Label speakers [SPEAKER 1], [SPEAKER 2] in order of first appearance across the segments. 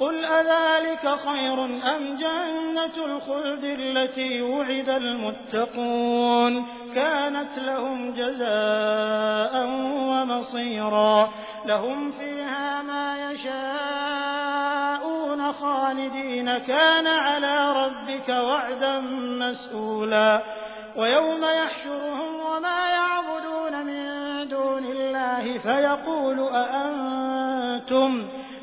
[SPEAKER 1] قل أذلك خير أم جنة الخلد التي وعد المتقون كانت لهم جزاء ومصيرا لهم فيها ما يشاءون خالدين كان على ربك وعدا مسئولا ويوم يحشرهم وما يعبدون من دون الله فيقول أأنتم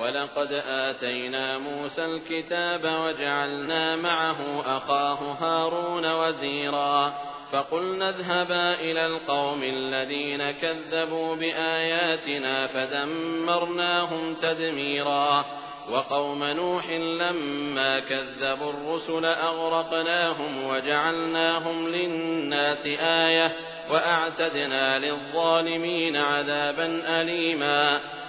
[SPEAKER 2] ولقد آتينا موسى الكتاب وجعلنا معه أخاه هارون وزيرا فقلنا اذهبا إلى القوم الذين كذبوا بآياتنا فدمرناهم تدميرا وقوم نوح لما كذبوا الرسل أغرقناهم وجعلناهم للناس آية وأعتدنا للظالمين عذابا أليما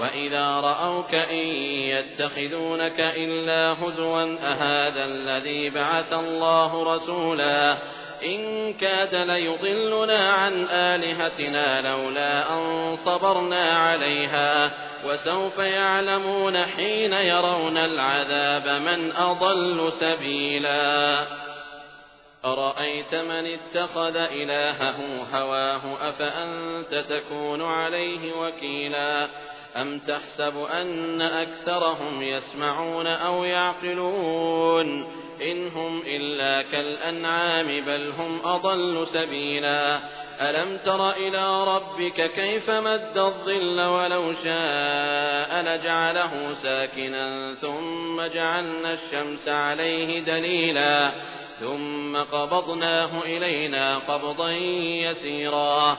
[SPEAKER 2] وإذا رأوك إن يتخذونك إلا هزوا أهذا الذي بعث الله رسولا إن كاد ليضلنا عن آلهتنا لولا أن صبرنا عليها وسوف يعلمون حين يرون العذاب من أضل سبيلا أرأيت من اتخذ إلهه هواه أفأنت تكون عليه وكيلا أم تحسب أن أكثرهم يسمعون أو يعقلون إن هم إلا كالأنعام بل هم أضل سبيلا ألم تر إلى ربك كيف مد الظل ولو شاء لجعله ساكنا ثم جعلنا الشمس عليه دليلا ثم قبضناه إلينا قبضا يسيرا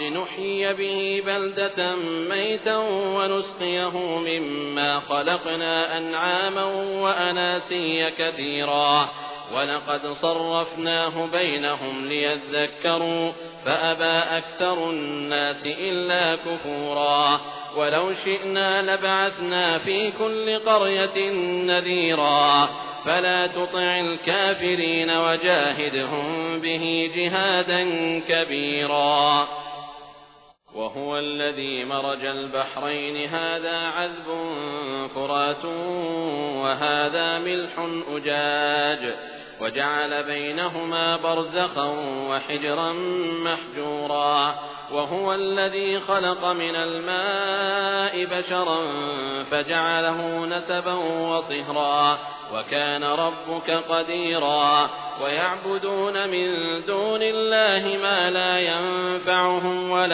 [SPEAKER 2] لنحيي به بلدة ميتا ونسقيه مما خلقنا أنعاما وأناسيا كثيرا ولقد صرفناه بينهم ليذكروا فأبى أكثر الناس إلا كفورا ولو شئنا لبعثنا في كل قرية نذيرا فلا تطع الكافرين وجاهدهم به جهادا كبيرا وهو الذي مرج البحرين. هذا عذب فرات وهذا ملح أجاج. وجعل بينهما برزخا وحجرا محجورا. وهو الذي خلق من الماء بشرا فجعله نسبا وصهرا. وكان ربك قديرا. ويعبدون من دون الله ما لا ينفعهم ولا